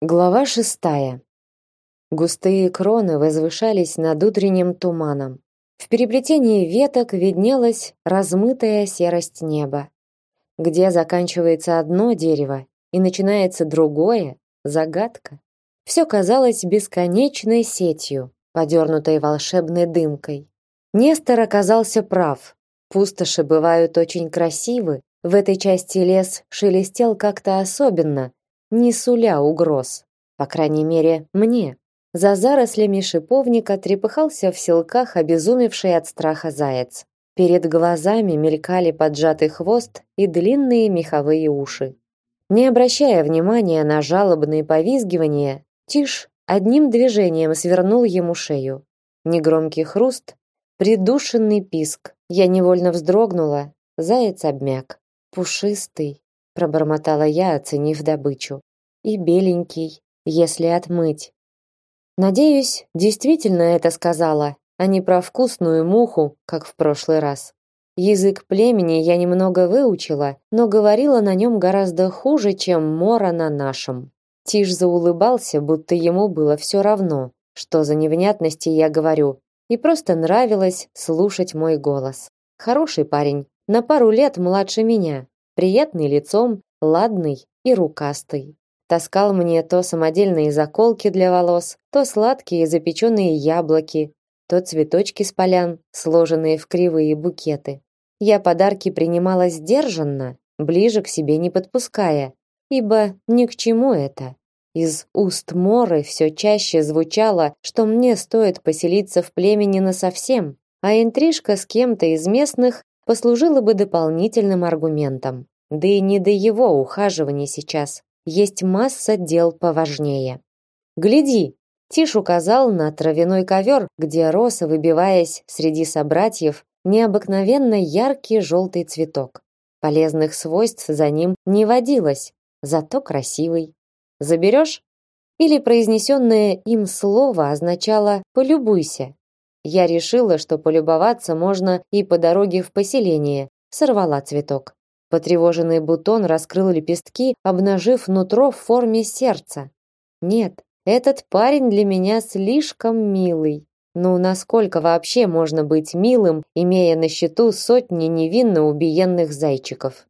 Глава шестая. Густые кроны возвышались над утренним туманом. В переплетении веток виднелась размытая серость неба. Где заканчивается одно дерево и начинается другое загадка. Все казалось бесконечной сетью, подернутой волшебной дымкой. Нестор оказался прав. Пустоши бывают очень красивы. В этой части лес шелестел как-то особенно, не суля угроз. По крайней мере, мне. За зарослями шиповника трепыхался в селках обезумевший от страха заяц. Перед глазами мелькали поджатый хвост и длинные меховые уши. Не обращая внимания на жалобные повизгивания, Тиш одним движением свернул ему шею. Негромкий хруст, придушенный писк. Я невольно вздрогнула, заяц обмяк. Пушистый, пробормотала я, оценив добычу. И беленький, если отмыть. Надеюсь, действительно это сказала, а не про вкусную муху, как в прошлый раз. Язык племени я немного выучила, но говорила на нем гораздо хуже, чем мора на нашем. Тиш заулыбался, будто ему было все равно, что за невнятности я говорю, и просто нравилось слушать мой голос. Хороший парень, на пару лет младше меня, приятный лицом, ладный и рукастый. Таскал мне то самодельные заколки для волос, то сладкие запеченные яблоки, то цветочки с полян, сложенные в кривые букеты. Я подарки принимала сдержанно, ближе к себе не подпуская, ибо ни к чему это. Из уст Моры все чаще звучало, что мне стоит поселиться в племени насовсем, а интрижка с кем-то из местных послужило бы дополнительным аргументом. Да и не до его ухаживания сейчас. Есть масса дел поважнее. Гляди, Тиш указал на травяной ковер, где рос, выбиваясь среди собратьев, необыкновенно яркий желтый цветок. Полезных свойств за ним не водилось, зато красивый. Заберешь? Или произнесенное им слово означало «полюбуйся», я решила, что полюбоваться можно и по дороге в поселение. Сорвала цветок. Потревоженный бутон раскрыл лепестки, обнажив нутро в форме сердца. Нет, этот парень для меня слишком милый. Ну, насколько вообще можно быть милым, имея на счету сотни невинно убиенных зайчиков?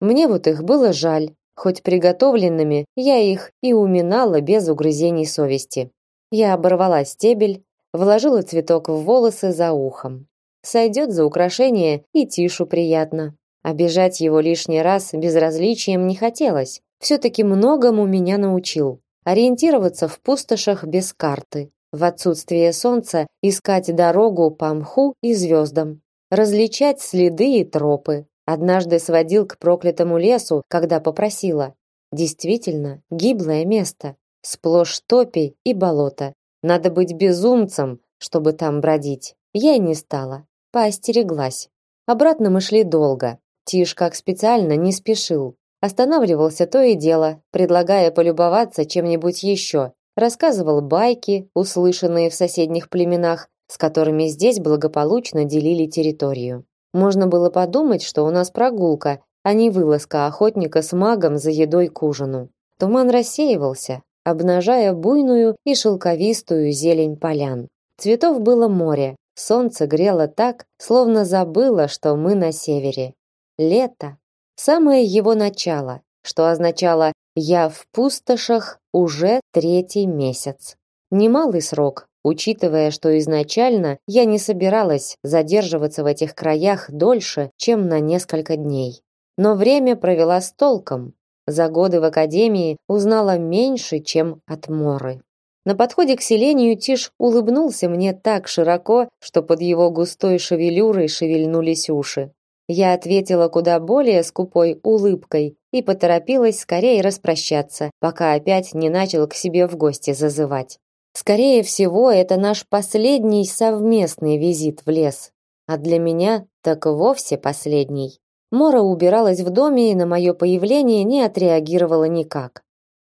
Мне вот их было жаль, хоть приготовленными я их и уминала без угрызений совести. Я оборвала стебель, вложила цветок в волосы за ухом. Сойдет за украшение и Тишу приятно. Обижать его лишний раз безразличием не хотелось. Все-таки многому меня научил. Ориентироваться в пустошах без карты. В отсутствие солнца искать дорогу по мху и звездам. Различать следы и тропы. Однажды сводил к проклятому лесу, когда попросила. Действительно, гиблое место. Сплошь топи и болото. Надо быть безумцем, чтобы там бродить. Я и не стала, поостереглась. Обратно мы шли долго. Тиш как специально не спешил. Останавливался то и дело, предлагая полюбоваться чем-нибудь еще. Рассказывал байки, услышанные в соседних племенах, с которыми здесь благополучно делили территорию. Можно было подумать, что у нас прогулка, а не вылазка охотника с магом за едой к ужину. Туман рассеивался, обнажая буйную и шелковистую зелень полян. Цветов было море, солнце грело так, словно забыло, что мы на севере. Лето. Самое его начало, что означало «я в пустошах уже третий месяц». Немалый срок, учитывая, что изначально я не собиралась задерживаться в этих краях дольше, чем на несколько дней. Но время провела с толком, за годы в академии узнала меньше, чем от Моры. На подходе к селению Тиш улыбнулся мне так широко, что под его густой шевелюрой шевельнулись уши. Я ответила куда более скупой улыбкой и поторопилась скорее распрощаться, пока опять не начал к себе в гости зазывать. Скорее всего, это наш последний совместный визит в лес, а для меня так вовсе последний. Мора убиралась в доме и на мое появление не отреагировала никак.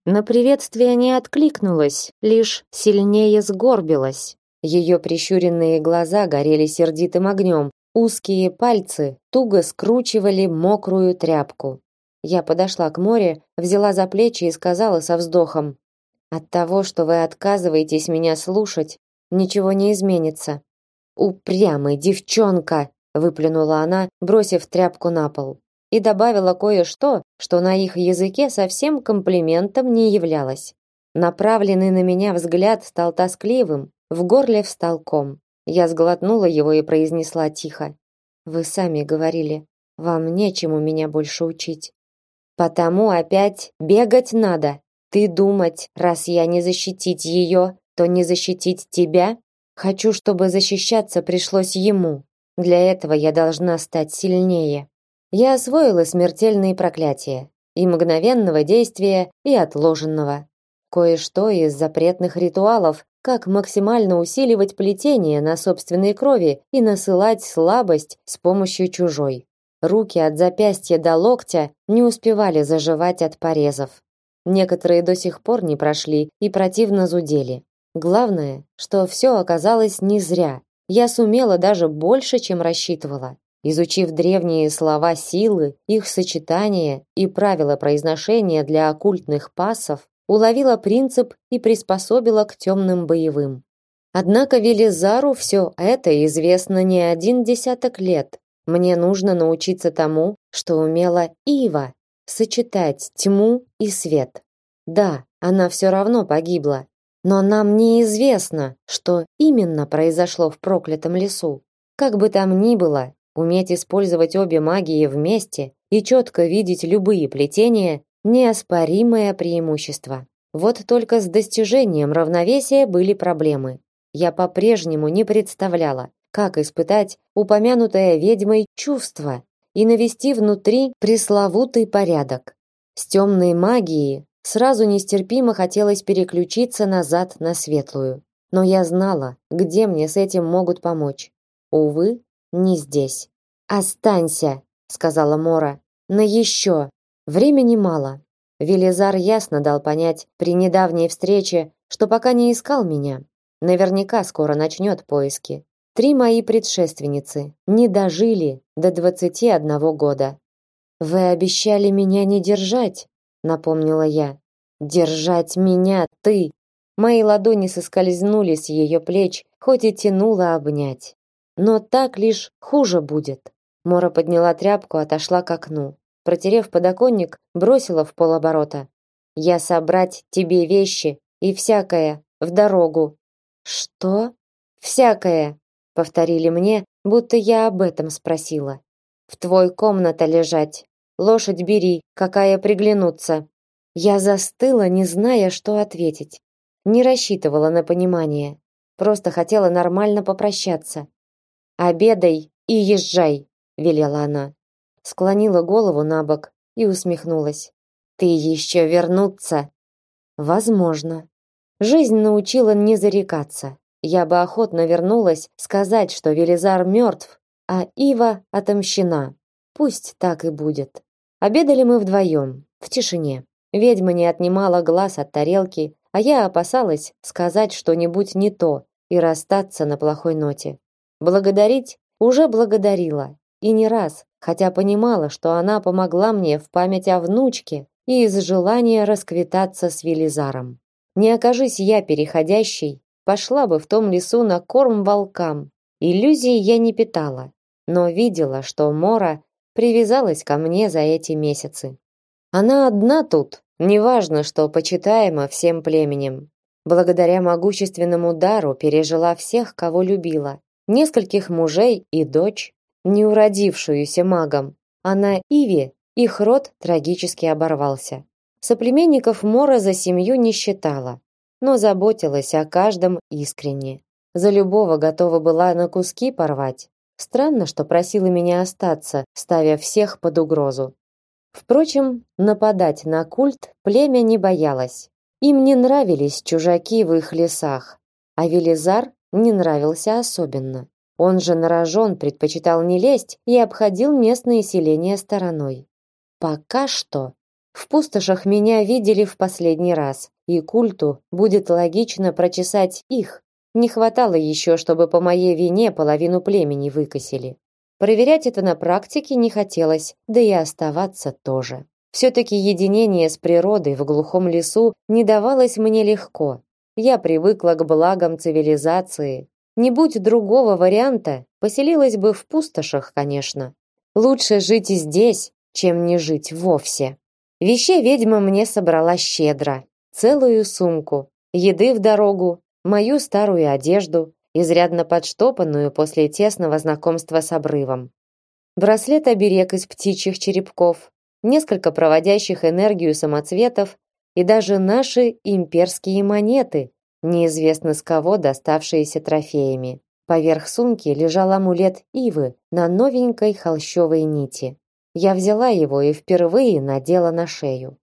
На приветствие не откликнулась, лишь сильнее сгорбилась. Ее прищуренные глаза горели сердитым огнем, узкие пальцы туго скручивали мокрую тряпку. Я подошла к море, взяла за плечи и сказала со вздохом: От того, что вы отказываетесь меня слушать, ничего не изменится. Упрямая девчонка, выплюнула она, бросив тряпку на пол, и добавила кое-что, что на их языке совсем комплиментом не являлось. Направленный на меня взгляд стал тоскливым, в горле встал ком. Я сглотнула его и произнесла тихо: "Вы сами говорили, вам нечему меня больше учить. Потому опять бегать надо. Ты думать, раз я не защитить ее, то не защитить тебя? Хочу, чтобы защищаться пришлось ему. Для этого я должна стать сильнее. Я освоила смертельные проклятия, и мгновенного действия, и отложенного. Кое-что из запретных ритуалов, как максимально усиливать плетение на собственной крови и насылать слабость с помощью чужой. Руки от запястья до локтя не успевали заживать от порезов. Некоторые до сих пор не прошли и противно зудели. Главное, что все оказалось не зря. Я сумела даже больше, чем рассчитывала. Изучив древние слова силы, их сочетания и правила произношения для оккультных пассов, уловила принцип и приспособила к темным боевым. Однако Велизару все это известно не один десяток лет. Мне нужно научиться тому, что умела Ива, сочетать тьму и свет. Да, она все равно погибла, но нам неизвестно, что именно произошло в проклятом лесу. Как бы там ни было, уметь использовать обе магии вместе и четко видеть любые плетения неоспоримое преимущество. Вот только с достижением равновесия были проблемы. Я по-прежнему не представляла, как испытать упомянутое ведьмой чувство и навести внутри пресловутый порядок. С темной магией сразу нестерпимо хотелось переключиться назад на светлую. Но я знала, где мне с этим могут помочь. Увы, не здесь. «Останься», — сказала Мора, — «на еще. Времени мало». Велизар ясно дал понять при недавней встрече, что пока не искал меня. Наверняка скоро начнет поиски. Три мои предшественницы не дожили до двадцати одного года. Вы обещали меня не держать, напомнила я. Держать меня ты. Мои ладони соскользнули с ее плеч, хоть и тянуло обнять. Но так лишь хуже будет. Мора подняла тряпку, отошла к окну. Протерев подоконник, бросила в полоборота. Я собрать тебе вещи и всякое в дорогу. Что? Всякое, повторили мне, будто я об этом спросила. В твой комната лежать. Лошадь бери, какая приглянуться. Я застыла, не зная, что ответить. Не рассчитывала на понимание. Просто хотела нормально попрощаться. Обедай и езжай, велела она. Склонила голову набок и усмехнулась. Ты еще вернуться? Возможно. Жизнь научила не зарекаться. Я бы охотно вернулась сказать, что Велизар мертв, а Ива отомщена. Пусть так и будет. Обедали мы вдвоем, в тишине. Ведьма не отнимала глаз от тарелки, а я опасалась сказать что-нибудь не то и расстаться на плохой ноте. Благодарить уже благодарила, и не раз, хотя понимала, что она помогла мне в память о внучке и из желания расквитаться с Велизаром. Не окажись я переходящей, пошла бы в том лесу на корм волкам. Иллюзий я не питала, но видела, что Мора привязалась ко мне за эти месяцы. Она одна тут, неважно, что почитаема всем племенем. Благодаря могущественному дару пережила всех, кого любила. Нескольких мужей и дочь, не уродившуюся магом. А на Иве их род трагически оборвался. Соплеменников Мора за семью не считала но заботилась о каждом искренне. За любого готова была на куски порвать. Странно, что просила меня остаться, ставя всех под угрозу. Впрочем, нападать на культ племя не боялось. Им не нравились чужаки в их лесах, а Велизар не нравился особенно. Он же на рожон предпочитал не лезть и обходил местные селения стороной. Пока что в пустошах меня видели в последний раз, и культу будет логично прочесать их. Не хватало еще, чтобы по моей вине половину племени выкосили. Проверять это на практике не хотелось, да и оставаться тоже. Все-таки единение с природой в глухом лесу не давалось мне легко. Я привыкла к благам цивилизации. Не будь другого варианта, поселилась бы в пустошах, конечно. Лучше жить здесь, чем не жить вовсе. Вещей ведьма мне собрала щедро. Целую сумку, еды в дорогу, мою старую одежду, изрядно подштопанную после тесного знакомства с обрывом. Браслет-оберег из птичьих черепков, несколько проводящих энергию самоцветов и даже наши имперские монеты, неизвестно с кого доставшиеся трофеями. Поверх сумки лежал амулет Ивы на новенькой холщовой нити. Я взяла его и впервые надела на шею.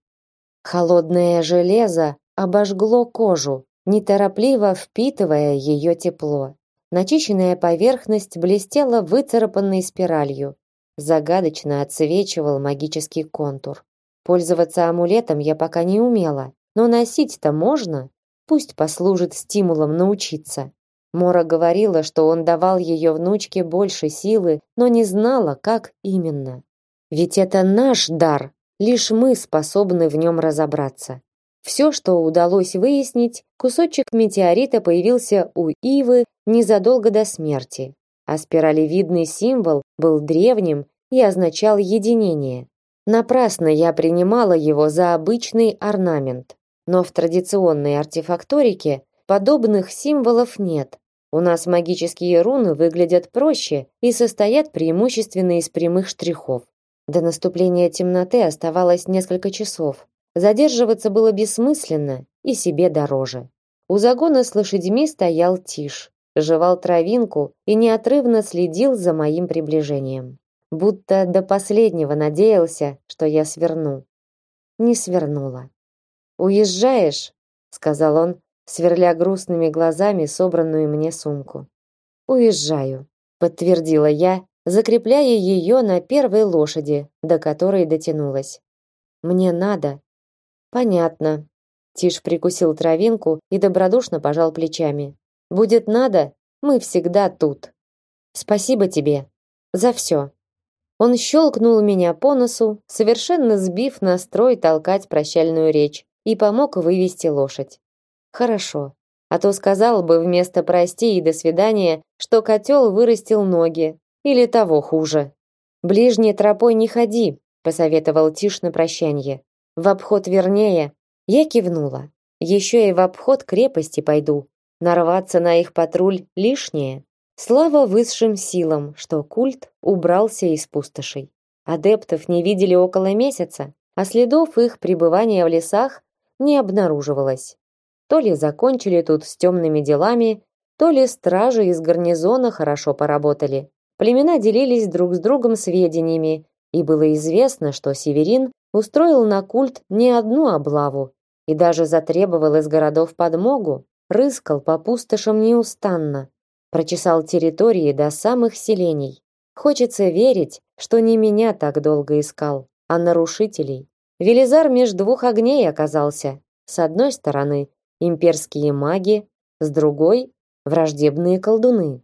Холодное железо обожгло кожу, неторопливо впитывая ее тепло. Начищенная поверхность блестела выцарапанной спиралью. Загадочно отсвечивал магический контур. Пользоваться амулетом я пока не умела, но носить-то можно. Пусть послужит стимулом научиться. Мора говорила, что он давал ее внучке больше силы, но не знала, как именно. Ведь это наш дар, лишь мы способны в нем разобраться. Все, что удалось выяснить, кусочек метеорита появился у Ивы незадолго до смерти, а спиралевидный символ был древним и означал единение. Напрасно я принимала его за обычный орнамент, но в традиционной артефакторике подобных символов нет. У нас магические руны выглядят проще и состоят преимущественно из прямых штрихов. До наступления темноты оставалось несколько часов. Задерживаться было бессмысленно и себе дороже. У загона с лошадьми стоял Тиш, жевал травинку и неотрывно следил за моим приближением. Будто до последнего надеялся, что я сверну. Не свернула. «Уезжаешь?» — сказал он, сверля грустными глазами собранную мне сумку. «Уезжаю», — подтвердила я закрепляя ее на первой лошади, до которой дотянулась. Мне надо. Понятно. Тиш прикусил травинку и добродушно пожал плечами. Будет надо, мы всегда тут. Спасибо тебе за все. Он щелкнул меня по носу, совершенно сбив настрой толкать прощальную речь, и помог вывести лошадь. Хорошо. А то сказал бы вместо прости и до свидания, что котел вырастил ноги, или того хуже. Ближней тропой не ходи, посоветовал Тиш на прощание. В обход вернее. Я кивнула. Еще и в обход крепости пойду. Нарваться на их патруль лишнее. Слава высшим силам, что культ убрался из пустошей. Адептов не видели около месяца, а следов их пребывания в лесах не обнаруживалось. То ли закончили тут с темными делами, то ли стражи из гарнизона хорошо поработали. Племена делились друг с другом сведениями, и было известно, что Северин устроил на культ не одну облаву и даже затребовал из городов подмогу, рыскал по пустошам неустанно, прочесал территории до самых селений. Хочется верить, что не меня так долго искал, а нарушителей. Велизар меж двух огней оказался. С одной стороны имперские маги, с другой враждебные колдуны.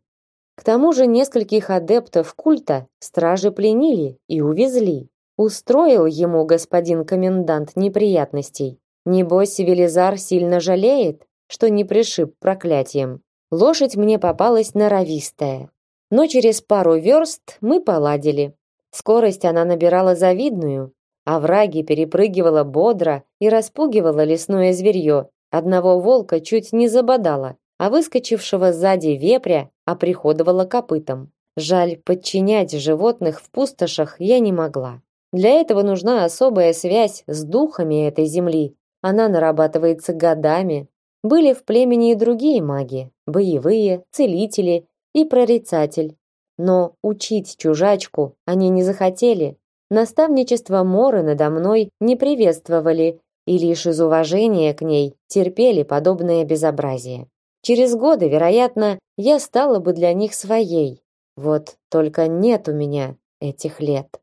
К тому же нескольких адептов культа стражи пленили и увезли. Устроил ему господин комендант неприятностей. Небось, Велизар сильно жалеет, что не пришиб проклятием. Лошадь мне попалась норовистая. Но через пару верст мы поладили. Скорость она набирала завидную, а враги перепрыгивала бодро и распугивала лесное зверье. Одного волка чуть не забодала а выскочившего сзади вепря оприходовала копытом. Жаль, подчинять животных в пустошах я не могла. Для этого нужна особая связь с духами этой земли. Она нарабатывается годами. Были в племени и другие маги, боевые, целители и прорицатель. Но учить чужачку они не захотели. Наставничество Моры надо мной не приветствовали и лишь из уважения к ней терпели подобное безобразие. Через годы, вероятно, я стала бы для них своей. Вот только нет у меня этих лет.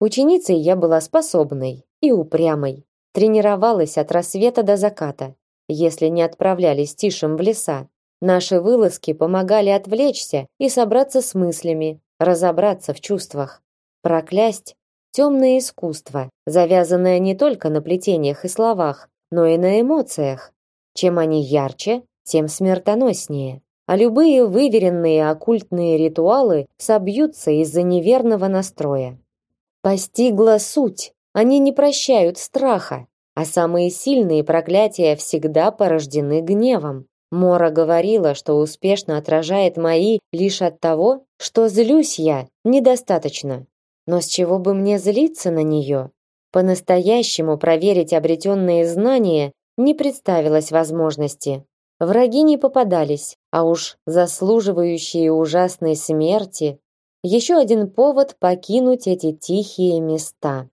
Ученицей я была способной и упрямой. Тренировалась от рассвета до заката, если не отправлялись тишем в леса. Наши вылазки помогали отвлечься и собраться с мыслями, разобраться в чувствах. Проклясть темное искусство, завязанное не только на плетениях и словах, но и на эмоциях. Чем они ярче, тем смертоноснее. А любые выверенные оккультные ритуалы собьются из-за неверного настроя. Постигла суть. Они не прощают страха, а самые сильные проклятия всегда порождены гневом. Мора говорила, что успешно отражает мои лишь от того, что злюсь я недостаточно. Но с чего бы мне злиться на нее? По-настоящему проверить обретенные знания не представилось возможности. Враги не попадались, а уж заслуживающие ужасной смерти еще один повод покинуть эти тихие места.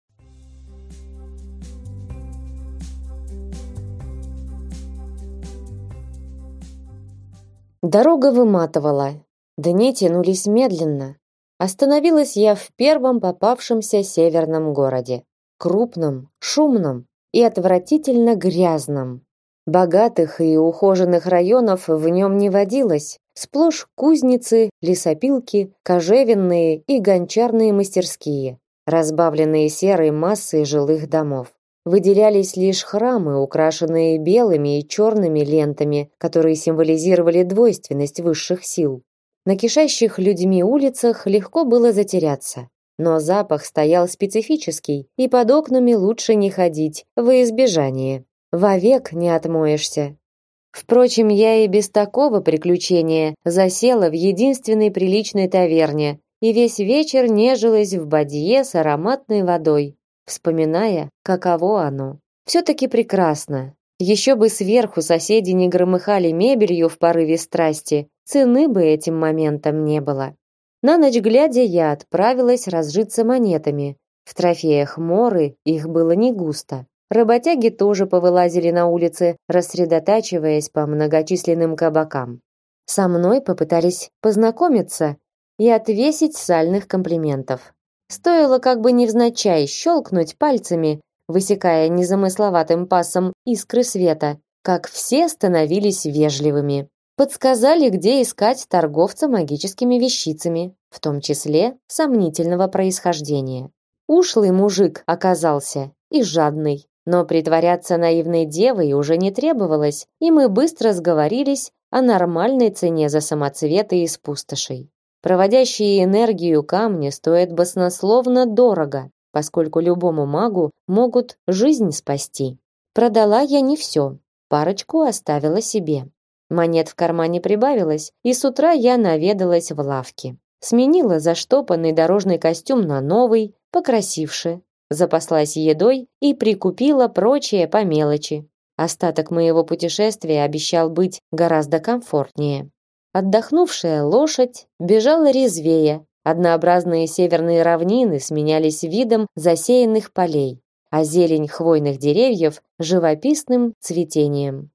Дорога выматывала. Дни тянулись медленно. Остановилась я в первом попавшемся северном городе. Крупном, шумном и отвратительно грязном. Богатых и ухоженных районов в нем не водилось. Сплошь кузницы, лесопилки, кожевенные и гончарные мастерские, разбавленные серой массой жилых домов. Выделялись лишь храмы, украшенные белыми и черными лентами, которые символизировали двойственность высших сил. На кишащих людьми улицах легко было затеряться. Но запах стоял специфический, и под окнами лучше не ходить, во избежание вовек не отмоешься. Впрочем, я и без такого приключения засела в единственной приличной таверне и весь вечер нежилась в бадье с ароматной водой, вспоминая, каково оно. Все-таки прекрасно. Еще бы сверху соседи не громыхали мебелью в порыве страсти, цены бы этим моментом не было. На ночь глядя, я отправилась разжиться монетами. В трофеях моры их было не густо. Работяги тоже повылазили на улицы, рассредотачиваясь по многочисленным кабакам. Со мной попытались познакомиться и отвесить сальных комплиментов. Стоило как бы невзначай щелкнуть пальцами, высекая незамысловатым пасом искры света, как все становились вежливыми. Подсказали, где искать торговца магическими вещицами, в том числе сомнительного происхождения. Ушлый мужик оказался и жадный. Но притворяться наивной девой уже не требовалось, и мы быстро сговорились о нормальной цене за самоцветы из пустошей. Проводящие энергию камни стоят баснословно дорого, поскольку любому магу могут жизнь спасти. Продала я не все, парочку оставила себе. Монет в кармане прибавилось, и с утра я наведалась в лавки. Сменила заштопанный дорожный костюм на новый, покрасивше, запаслась едой и прикупила прочее по мелочи. Остаток моего путешествия обещал быть гораздо комфортнее. Отдохнувшая лошадь бежала резвее. Однообразные северные равнины сменялись видом засеянных полей, а зелень хвойных деревьев живописным цветением.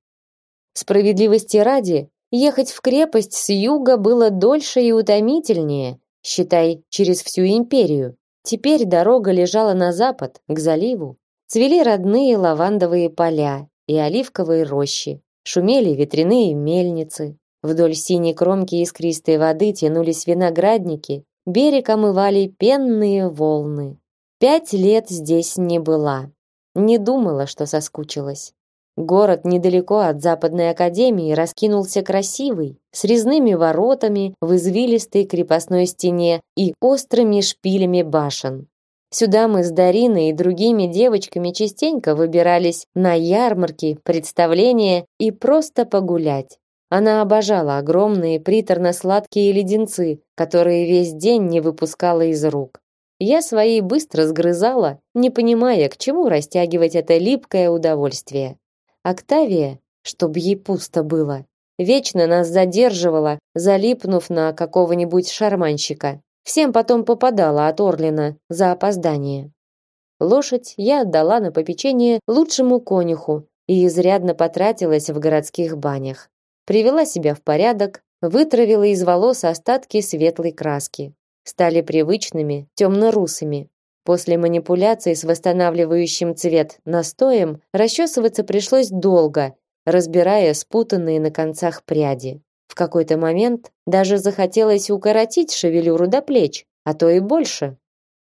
Справедливости ради, ехать в крепость с юга было дольше и утомительнее, считай, через всю империю. Теперь дорога лежала на запад, к заливу. Цвели родные лавандовые поля и оливковые рощи. Шумели ветряные мельницы. Вдоль синей кромки искристой воды тянулись виноградники, берег омывали пенные волны. Пять лет здесь не была. Не думала, что соскучилась. Город недалеко от Западной академии раскинулся красивый, с резными воротами в извилистой крепостной стене и острыми шпилями башен. Сюда мы с Дариной и другими девочками частенько выбирались на ярмарки, представления и просто погулять. Она обожала огромные приторно-сладкие леденцы, которые весь день не выпускала из рук. Я свои быстро сгрызала, не понимая, к чему растягивать это липкое удовольствие. Октавия, чтоб ей пусто было, вечно нас задерживала, залипнув на какого-нибудь шарманщика. Всем потом попадала от Орлина за опоздание. Лошадь я отдала на попечение лучшему конюху и изрядно потратилась в городских банях. Привела себя в порядок, вытравила из волос остатки светлой краски. Стали привычными, темно-русыми. После манипуляций с восстанавливающим цвет настоем расчесываться пришлось долго, разбирая спутанные на концах пряди. В какой-то момент даже захотелось укоротить шевелюру до плеч, а то и больше.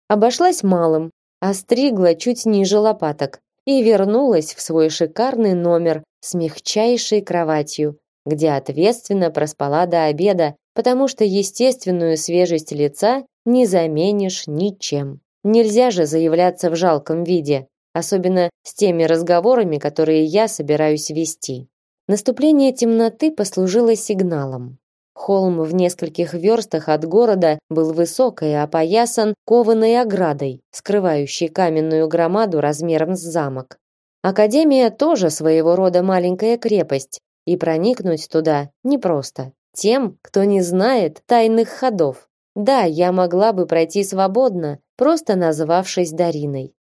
Обошлась малым. остригла чуть ниже лопаток и вернулась в свой шикарный номер с мягчайшей кроватью, где ответственно проспала до обеда, потому что естественную свежесть лица не заменишь ничем. Нельзя же заявляться в жалком виде, особенно с теми разговорами, которые я собираюсь вести. Наступление темноты послужило сигналом. Холм в нескольких верстах от города был высок и опоясан кованой оградой, скрывающей каменную громаду размером с замок. Академия тоже своего рода маленькая крепость, и проникнуть туда непросто. Тем, кто не знает тайных ходов. Да, я могла бы пройти свободно, просто назвавшись Дариной.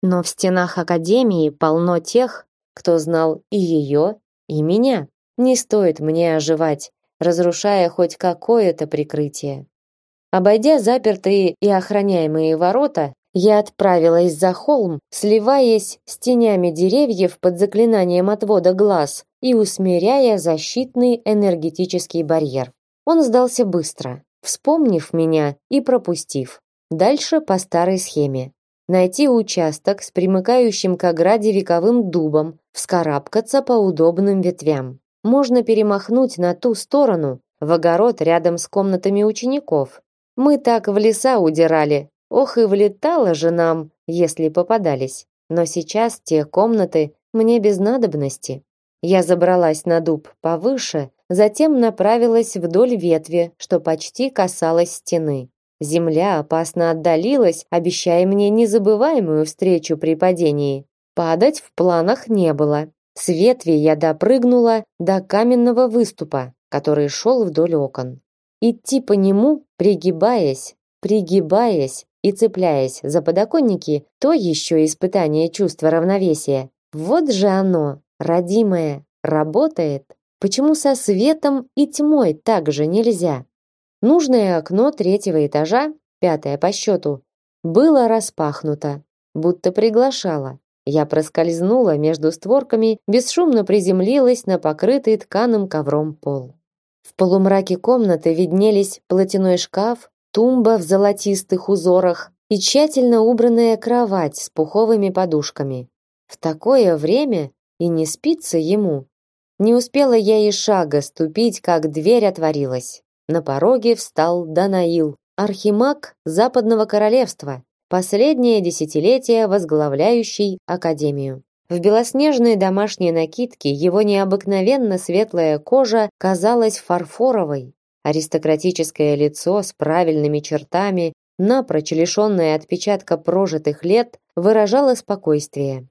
Но в стенах академии полно тех, кто знал и ее, и меня. Не стоит мне оживать, разрушая хоть какое-то прикрытие. Обойдя запертые и охраняемые ворота, я отправилась за холм, сливаясь с тенями деревьев под заклинанием отвода глаз и усмиряя защитный энергетический барьер. Он сдался быстро, вспомнив меня и пропустив. Дальше по старой схеме. Найти участок с примыкающим к ограде вековым дубом, вскарабкаться по удобным ветвям можно перемахнуть на ту сторону, в огород рядом с комнатами учеников. Мы так в леса удирали. Ох и влетало же нам, если попадались. Но сейчас те комнаты мне без надобности. Я забралась на дуб повыше, затем направилась вдоль ветви, что почти касалась стены. Земля опасно отдалилась, обещая мне незабываемую встречу при падении. Падать в планах не было. С ветви я допрыгнула до каменного выступа, который шел вдоль окон. Идти по нему, пригибаясь, пригибаясь и цепляясь за подоконники, то еще испытание чувства равновесия. Вот же оно, родимое, работает. Почему со светом и тьмой так же нельзя? Нужное окно третьего этажа, пятое по счету, было распахнуто, будто приглашало. Я проскользнула между створками, бесшумно приземлилась на покрытый тканым ковром пол. В полумраке комнаты виднелись платяной шкаф, тумба в золотистых узорах и тщательно убранная кровать с пуховыми подушками. В такое время и не спится ему. Не успела я и шага ступить, как дверь отворилась. На пороге встал Данаил, архимаг Западного королевства, Последнее десятилетие возглавляющий академию. В белоснежной домашней накидке его необыкновенно светлая кожа казалась фарфоровой. Аристократическое лицо с правильными чертами, напрочь лишенное отпечатка прожитых лет, выражало спокойствие.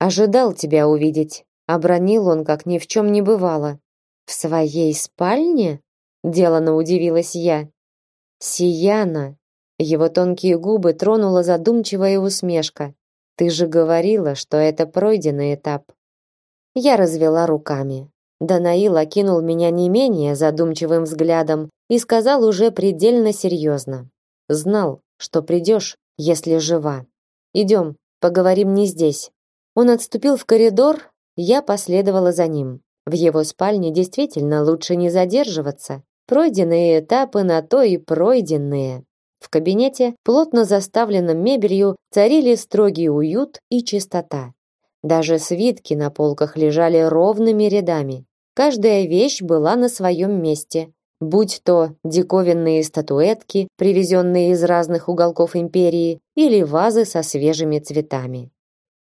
«Ожидал тебя увидеть», — обронил он, как ни в чем не бывало. «В своей спальне?» — делано удивилась я. «Сияна, его тонкие губы тронула задумчивая усмешка. Ты же говорила, что это пройденный этап. Я развела руками. Данаил окинул меня не менее задумчивым взглядом и сказал уже предельно серьезно. Знал, что придешь, если жива. Идем, поговорим не здесь. Он отступил в коридор, я последовала за ним. В его спальне действительно лучше не задерживаться. Пройденные этапы на то и пройденные. В кабинете, плотно заставленном мебелью, царили строгий уют и чистота. Даже свитки на полках лежали ровными рядами. Каждая вещь была на своем месте, будь то диковинные статуэтки, привезенные из разных уголков империи, или вазы со свежими цветами.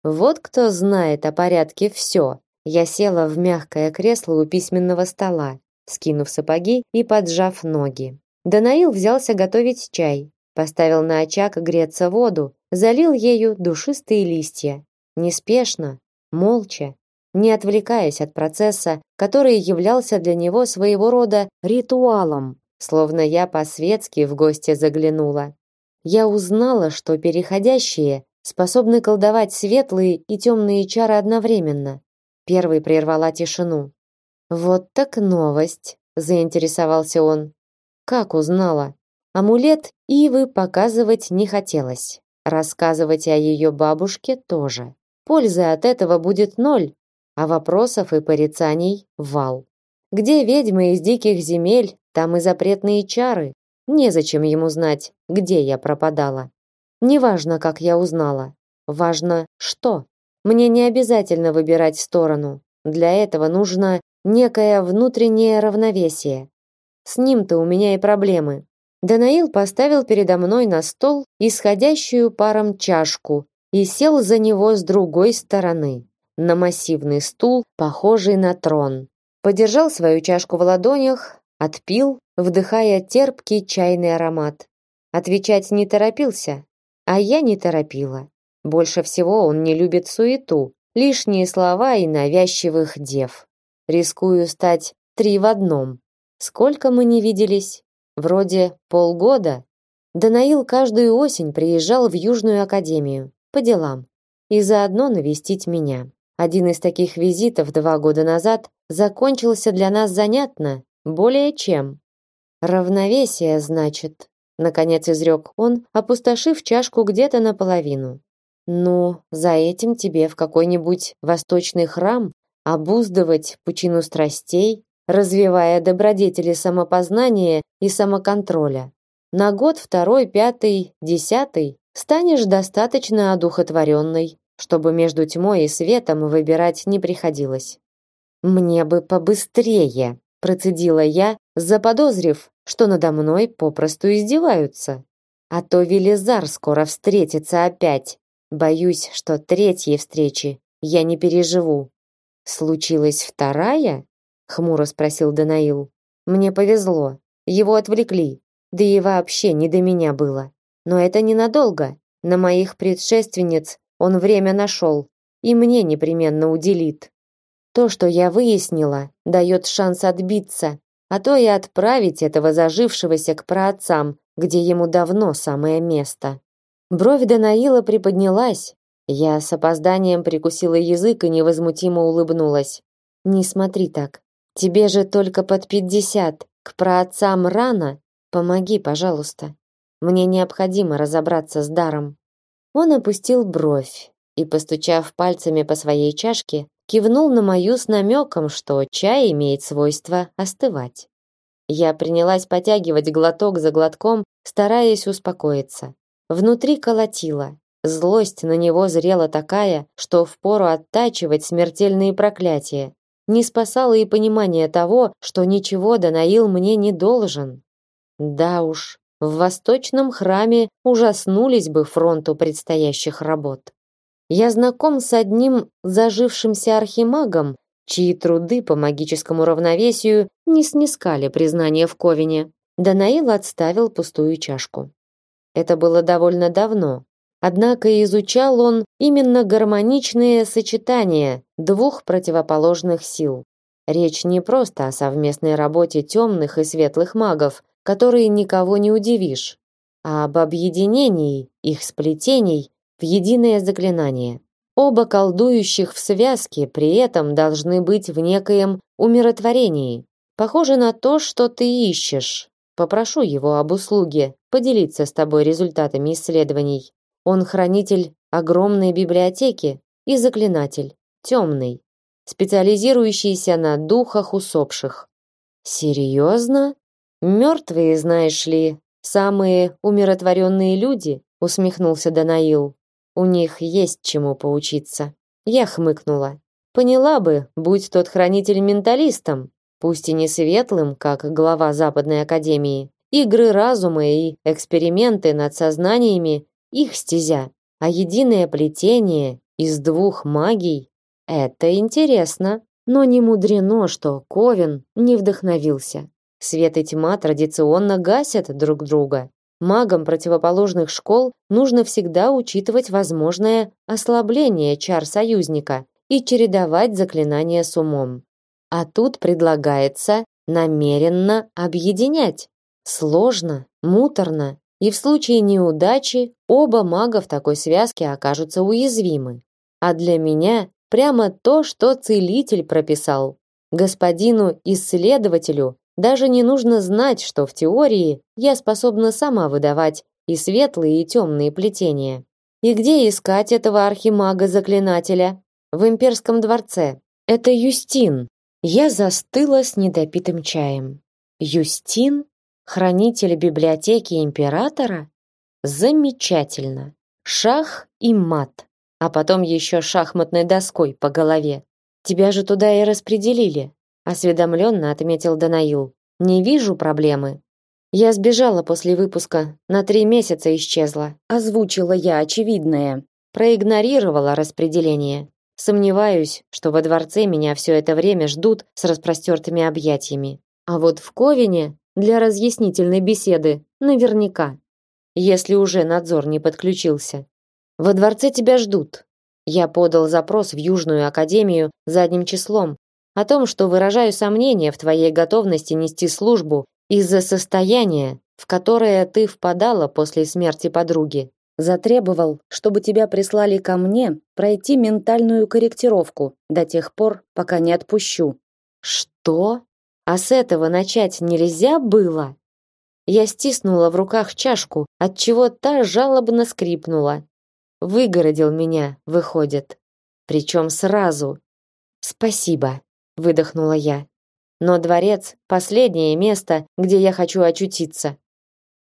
Вот кто знает о порядке все. Я села в мягкое кресло у письменного стола, скинув сапоги и поджав ноги. Данаил взялся готовить чай, поставил на очаг греться воду, залил ею душистые листья. Неспешно, молча, не отвлекаясь от процесса, который являлся для него своего рода ритуалом, словно я по-светски в гости заглянула. Я узнала, что переходящие способны колдовать светлые и темные чары одновременно. Первый прервала тишину. Вот так новость, заинтересовался он. Как узнала? Амулет Ивы показывать не хотелось. Рассказывать о ее бабушке тоже. Пользы от этого будет ноль, а вопросов и порицаний вал. Где ведьмы из диких земель, там и запретные чары. Незачем ему знать, где я пропадала. Неважно, как я узнала. Важно, что. Мне не обязательно выбирать сторону. Для этого нужно некое внутреннее равновесие. С ним-то у меня и проблемы. Данаил поставил передо мной на стол исходящую паром чашку и сел за него с другой стороны, на массивный стул, похожий на трон. Подержал свою чашку в ладонях, отпил, вдыхая терпкий чайный аромат. Отвечать не торопился, а я не торопила. Больше всего он не любит суету, лишние слова и навязчивых дев. Рискую стать три в одном. Сколько мы не виделись? Вроде полгода. Данаил каждую осень приезжал в Южную академию по делам и заодно навестить меня. Один из таких визитов два года назад закончился для нас занятно, более чем. Равновесие, значит, наконец изрек он, опустошив чашку где-то наполовину. Ну, за этим тебе в какой-нибудь восточный храм обуздывать пучину страстей, развивая добродетели самопознания и самоконтроля. На год второй, пятый, десятый станешь достаточно одухотворенной, чтобы между тьмой и светом выбирать не приходилось. Мне бы побыстрее, процедила я, заподозрив, что надо мной попросту издеваются. А то Велизар скоро встретится опять. Боюсь, что третьей встречи я не переживу. Случилась вторая? хмуро спросил Данаил. Мне повезло. Его отвлекли. Да и вообще не до меня было. Но это ненадолго. На моих предшественниц он время нашел и мне непременно уделит. То, что я выяснила, дает шанс отбиться, а то и отправить этого зажившегося к праотцам, где ему давно самое место. Бровь Данаила приподнялась. Я с опозданием прикусила язык и невозмутимо улыбнулась. Не смотри так. Тебе же только под пятьдесят. К праотцам рано. Помоги, пожалуйста. Мне необходимо разобраться с даром. Он опустил бровь и, постучав пальцами по своей чашке, кивнул на мою с намеком, что чай имеет свойство остывать. Я принялась потягивать глоток за глотком, стараясь успокоиться. Внутри колотило. Злость на него зрела такая, что впору оттачивать смертельные проклятия. Не спасало и понимание того, что ничего Данаил мне не должен. Да уж, в восточном храме ужаснулись бы фронту предстоящих работ. Я знаком с одним зажившимся архимагом, чьи труды по магическому равновесию не снискали признания в Ковине. Данаил отставил пустую чашку. Это было довольно давно. Однако изучал он именно гармоничные сочетания двух противоположных сил. Речь не просто о совместной работе темных и светлых магов, которые никого не удивишь, а об объединении их сплетений в единое заклинание. Оба колдующих в связке при этом должны быть в некоем умиротворении. Похоже на то, что ты ищешь. Попрошу его об услуге поделиться с тобой результатами исследований. Он хранитель огромной библиотеки и заклинатель, темный, специализирующийся на духах усопших. Серьезно? Мертвые, знаешь ли, самые умиротворенные люди, усмехнулся Данаил. У них есть чему поучиться. Я хмыкнула. Поняла бы, будь тот хранитель менталистом, пусть и не светлым, как глава Западной академии. Игры разума и эксперименты над сознаниями их стезя, а единое плетение из двух магий это интересно, но не мудрено, что Ковен не вдохновился. Свет и тьма традиционно гасят друг друга. Магам противоположных школ нужно всегда учитывать возможное ослабление чар союзника и чередовать заклинания с умом. А тут предлагается намеренно объединять. Сложно, муторно, и в случае неудачи оба мага в такой связке окажутся уязвимы. А для меня прямо то, что целитель прописал. Господину исследователю даже не нужно знать, что в теории я способна сама выдавать и светлые, и темные плетения. И где искать этого архимага-заклинателя? В имперском дворце. Это Юстин, я застыла с недопитым чаем. Юстин, хранитель библиотеки императора, Замечательно. Шах и мат. А потом еще шахматной доской по голове. Тебя же туда и распределили, осведомленно отметил Данаил. Не вижу проблемы. Я сбежала после выпуска, на три месяца исчезла. Озвучила я очевидное. Проигнорировала распределение. Сомневаюсь, что во дворце меня все это время ждут с распростертыми объятиями. А вот в Ковине для разъяснительной беседы наверняка. Если уже надзор не подключился. Во дворце тебя ждут. Я подал запрос в Южную академию задним числом о том, что выражаю сомнения в твоей готовности нести службу из-за состояния, в которое ты впадала после смерти подруги. Затребовал, чтобы тебя прислали ко мне пройти ментальную корректировку до тех пор, пока не отпущу. Что? А с этого начать нельзя было? Я стиснула в руках чашку, от чего та жалобно скрипнула. Выгородил меня, выходит. Причем сразу. Спасибо, выдохнула я. Но дворец последнее место, где я хочу очутиться.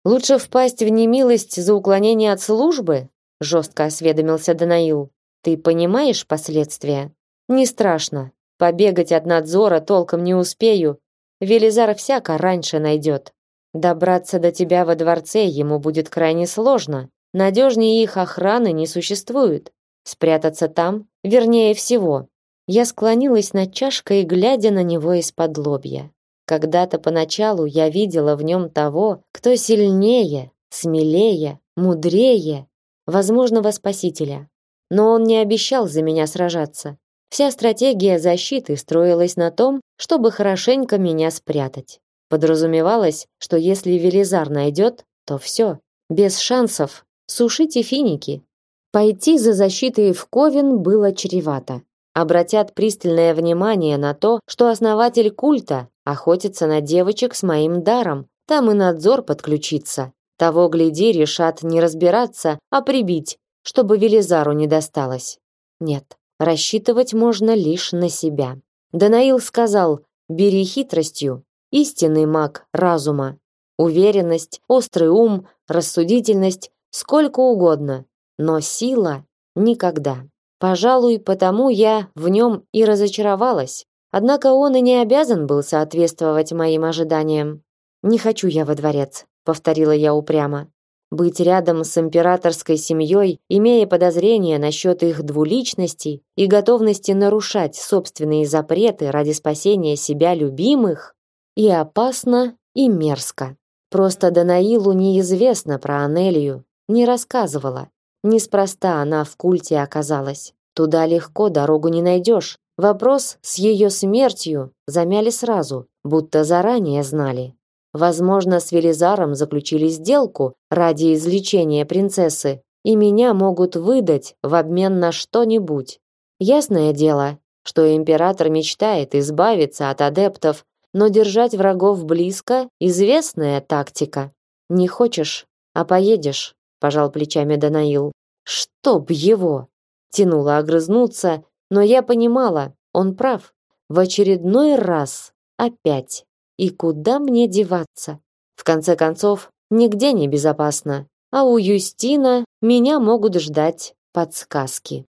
Лучше впасть в немилость за уклонение от службы, жестко осведомился Данаил. Ты понимаешь последствия? Не страшно. Побегать от надзора толком не успею. Велизар всяко раньше найдет. Добраться до тебя во дворце ему будет крайне сложно. Надежнее их охраны не существует. Спрятаться там вернее всего. Я склонилась над чашкой, глядя на него из-под лобья. Когда-то поначалу я видела в нем того, кто сильнее, смелее, мудрее возможного спасителя. Но он не обещал за меня сражаться. Вся стратегия защиты строилась на том, чтобы хорошенько меня спрятать. Подразумевалось, что если Велизар найдет, то все, без шансов, сушите финики. Пойти за защитой в Ковен было чревато. Обратят пристальное внимание на то, что основатель культа охотится на девочек с моим даром. Там и надзор подключится. Того гляди, решат не разбираться, а прибить, чтобы Велизару не досталось. Нет, рассчитывать можно лишь на себя. Данаил сказал: "Бери хитростью, истинный маг разума, уверенность, острый ум, рассудительность, сколько угодно, но сила никогда". Пожалуй, потому я в нем и разочаровалась. Однако он и не обязан был соответствовать моим ожиданиям. Не хочу я во дворец, повторила я упрямо. Быть рядом с императорской семьей, имея подозрения насчет их двуличности и готовности нарушать собственные запреты ради спасения себя любимых, и опасно, и мерзко. Просто Данаилу неизвестно про Анелию, не рассказывала. Неспроста она в культе оказалась. Туда легко дорогу не найдешь. Вопрос с ее смертью замяли сразу, будто заранее знали. Возможно, с Велизаром заключили сделку ради излечения принцессы, и меня могут выдать в обмен на что-нибудь. Ясное дело, что император мечтает избавиться от адептов, но держать врагов близко известная тактика. Не хочешь, а поедешь, пожал плечами Данаил. Чтоб его, тянуло огрызнуться, но я понимала, он прав. В очередной раз опять и куда мне деваться? В конце концов, нигде не безопасно, а у Юстина меня могут ждать подсказки.